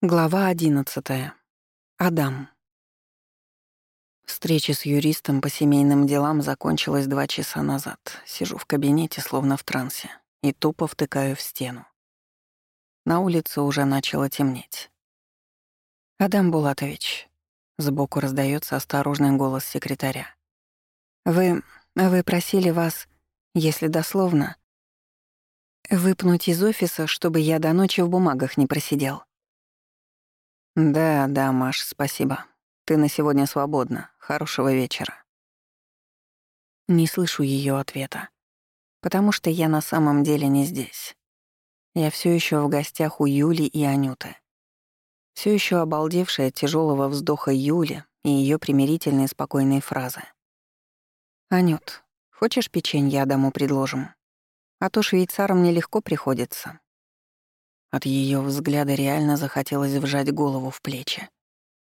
Глава одиннадцатая. Адам. Встреча с юристом по семейным делам закончилась два часа назад. Сижу в кабинете, словно в трансе, и тупо втыкаю в стену. На улице уже начало темнеть. «Адам Булатович», — сбоку раздается осторожный голос секретаря. «Вы... вы просили вас, если дословно, выпнуть из офиса, чтобы я до ночи в бумагах не просидел». «Да, да, Маш, спасибо. Ты на сегодня свободна. Хорошего вечера». Не слышу ее ответа. Потому что я на самом деле не здесь. Я все еще в гостях у Юли и Анюты. Все еще обалдевшая от тяжелого вздоха Юли и ее примирительные спокойные фразы. «Анют, хочешь печенье Адаму предложим? А то швейцарам нелегко приходится. От ее взгляда реально захотелось вжать голову в плечи.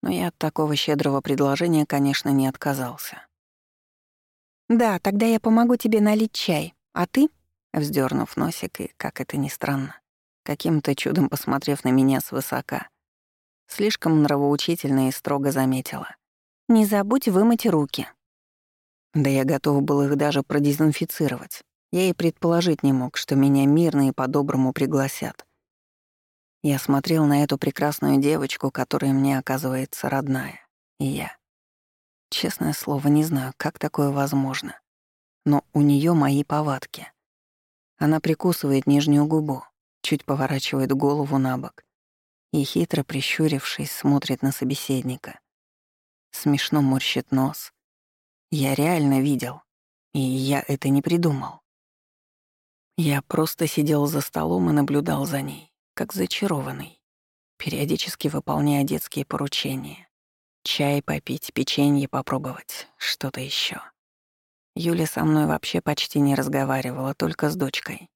Но я от такого щедрого предложения, конечно, не отказался. «Да, тогда я помогу тебе налить чай. А ты?» Вздернув носик и, как это ни странно, каким-то чудом посмотрев на меня свысока, слишком нравоучительно и строго заметила. «Не забудь вымыть руки». Да я готов был их даже продезинфицировать. Я и предположить не мог, что меня мирно и по-доброму пригласят. Я смотрел на эту прекрасную девочку, которая мне оказывается родная. И я. Честное слово, не знаю, как такое возможно. Но у нее мои повадки. Она прикусывает нижнюю губу, чуть поворачивает голову на бок и, хитро прищурившись, смотрит на собеседника. Смешно морщит нос. Я реально видел, и я это не придумал. Я просто сидел за столом и наблюдал за ней как зачарованный, периодически выполняя детские поручения. Чай попить, печенье попробовать, что-то еще. Юля со мной вообще почти не разговаривала, только с дочкой.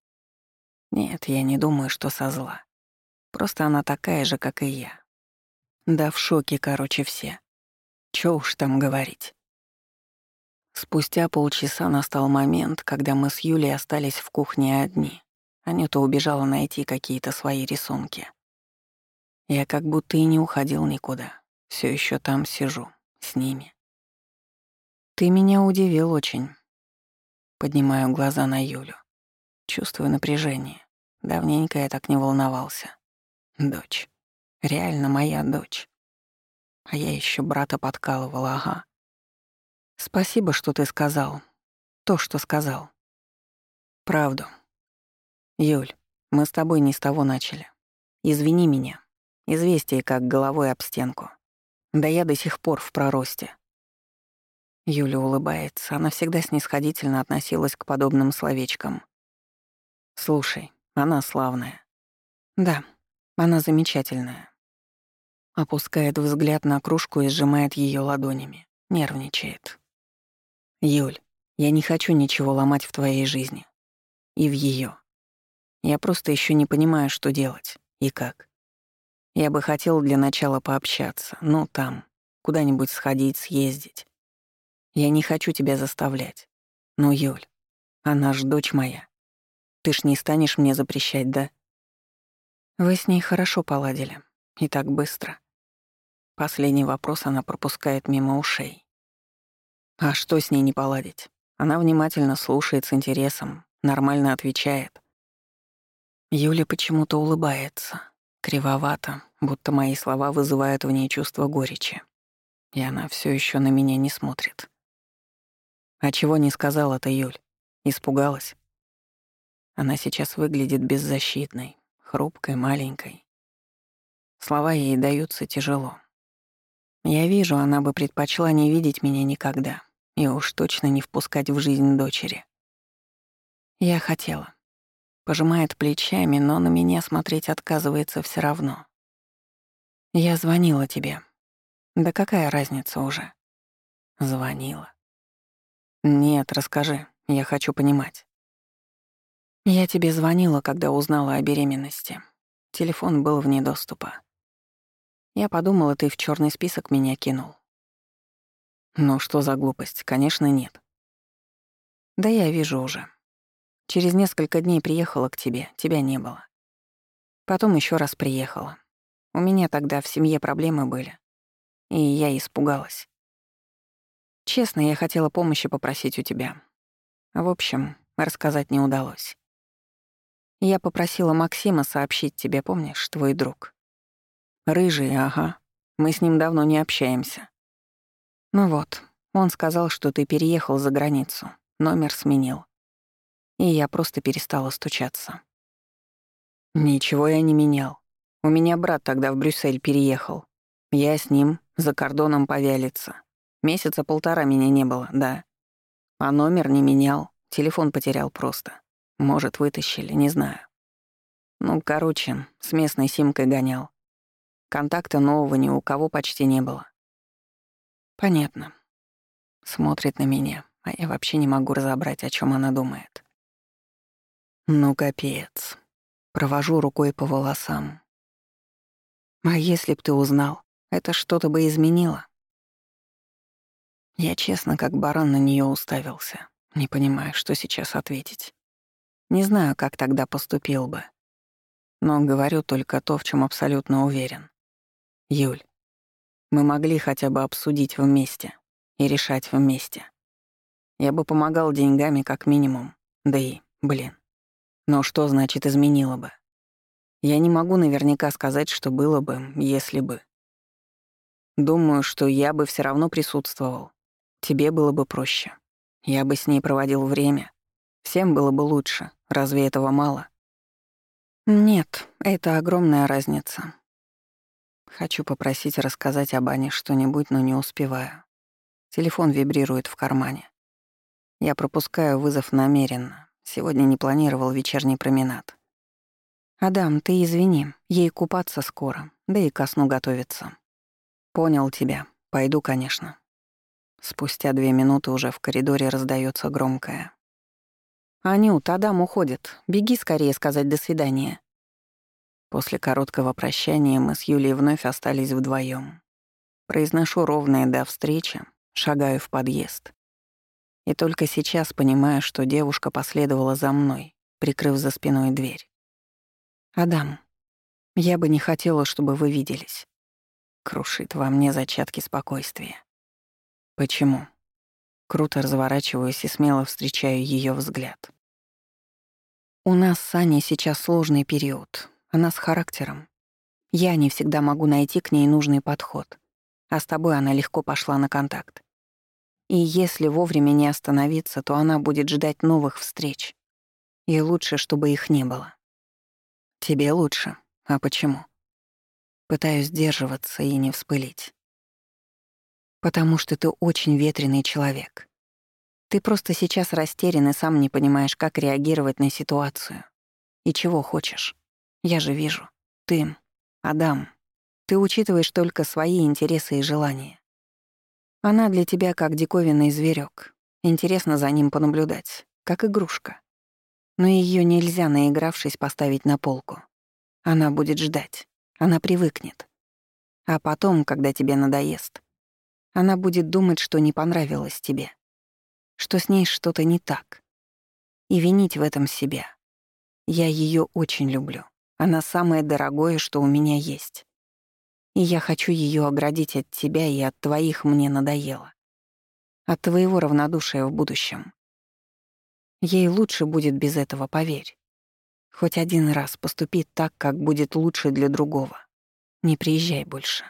Нет, я не думаю, что со зла. Просто она такая же, как и я. Да в шоке, короче, все. Чё уж там говорить. Спустя полчаса настал момент, когда мы с Юлей остались в кухне одни. Анюта убежала найти какие-то свои рисунки. Я как будто и не уходил никуда. Все еще там сижу, с ними. Ты меня удивил очень. Поднимаю глаза на Юлю. Чувствую напряжение. Давненько я так не волновался. Дочь. Реально моя дочь. А я еще брата подкалывала, ага. Спасибо, что ты сказал. То, что сказал. Правду. «Юль, мы с тобой не с того начали. Извини меня. Известие как головой об стенку. Да я до сих пор в проросте». Юля улыбается, она всегда снисходительно относилась к подобным словечкам. «Слушай, она славная». «Да, она замечательная». Опускает взгляд на кружку и сжимает ее ладонями. Нервничает. «Юль, я не хочу ничего ломать в твоей жизни. И в ее. Я просто еще не понимаю, что делать и как. Я бы хотел для начала пообщаться, ну, там, куда-нибудь сходить, съездить. Я не хочу тебя заставлять. Но, Юль, она ж дочь моя. Ты ж не станешь мне запрещать, да? Вы с ней хорошо поладили. И так быстро. Последний вопрос она пропускает мимо ушей. А что с ней не поладить? Она внимательно слушает с интересом, нормально отвечает. Юля почему-то улыбается, кривовато, будто мои слова вызывают в ней чувство горечи. И она все еще на меня не смотрит. А чего не сказала-то Юль? Испугалась? Она сейчас выглядит беззащитной, хрупкой, маленькой. Слова ей даются тяжело. Я вижу, она бы предпочла не видеть меня никогда и уж точно не впускать в жизнь дочери. Я хотела. Пожимает плечами, но на меня смотреть отказывается все равно. Я звонила тебе. Да какая разница уже? Звонила. Нет, расскажи, я хочу понимать. Я тебе звонила, когда узнала о беременности. Телефон был вне доступа. Я подумала, ты в черный список меня кинул. Ну что за глупость? Конечно, нет. Да я вижу уже. Через несколько дней приехала к тебе, тебя не было. Потом еще раз приехала. У меня тогда в семье проблемы были. И я испугалась. Честно, я хотела помощи попросить у тебя. В общем, рассказать не удалось. Я попросила Максима сообщить тебе, помнишь, твой друг. Рыжий, ага. Мы с ним давно не общаемся. Ну вот, он сказал, что ты переехал за границу, номер сменил. И я просто перестала стучаться. Ничего я не менял. У меня брат тогда в Брюссель переехал. Я с ним за кордоном повялиться. Месяца полтора меня не было, да. А номер не менял, телефон потерял просто. Может, вытащили, не знаю. Ну, короче, с местной симкой гонял. Контакта нового ни у кого почти не было. Понятно. Смотрит на меня, а я вообще не могу разобрать, о чем она думает. Ну, капец. Провожу рукой по волосам. А если б ты узнал, это что-то бы изменило. Я честно, как баран на нее уставился, не понимая, что сейчас ответить. Не знаю, как тогда поступил бы. Но говорю только то, в чем абсолютно уверен. Юль, мы могли хотя бы обсудить вместе и решать вместе. Я бы помогал деньгами как минимум. Да и, блин. Но что значит изменило бы? Я не могу наверняка сказать, что было бы, если бы. Думаю, что я бы все равно присутствовал. Тебе было бы проще. Я бы с ней проводил время. Всем было бы лучше. Разве этого мало? Нет, это огромная разница. Хочу попросить рассказать об Ане что-нибудь, но не успеваю. Телефон вибрирует в кармане. Я пропускаю вызов намеренно. Сегодня не планировал вечерний променад. «Адам, ты извини, ей купаться скоро, да и ко сну готовиться». «Понял тебя. Пойду, конечно». Спустя две минуты уже в коридоре раздается громкое. «Анют, Адам уходит. Беги скорее сказать «до свидания». После короткого прощания мы с Юлей вновь остались вдвоем. Произношу ровное «до встречи», шагаю в подъезд. И только сейчас понимаю, что девушка последовала за мной, прикрыв за спиной дверь. «Адам, я бы не хотела, чтобы вы виделись». Крушит во мне зачатки спокойствия. «Почему?» Круто разворачиваюсь и смело встречаю ее взгляд. «У нас с Аней сейчас сложный период, она с характером. Я не всегда могу найти к ней нужный подход, а с тобой она легко пошла на контакт. И если вовремя не остановиться, то она будет ждать новых встреч. И лучше, чтобы их не было. Тебе лучше. А почему? Пытаюсь сдерживаться и не вспылить. Потому что ты очень ветреный человек. Ты просто сейчас растерян и сам не понимаешь, как реагировать на ситуацию. И чего хочешь. Я же вижу. Ты, Адам, ты учитываешь только свои интересы и желания. Она для тебя как диковинный зверек. Интересно за ним понаблюдать, как игрушка. Но ее нельзя, наигравшись, поставить на полку. Она будет ждать, она привыкнет. А потом, когда тебе надоест, она будет думать, что не понравилось тебе, что с ней что-то не так. И винить в этом себя. Я ее очень люблю. Она самое дорогое, что у меня есть. И я хочу ее оградить от тебя и от твоих мне надоело. От твоего равнодушия в будущем. Ей лучше будет без этого, поверь. Хоть один раз поступи так, как будет лучше для другого. Не приезжай больше.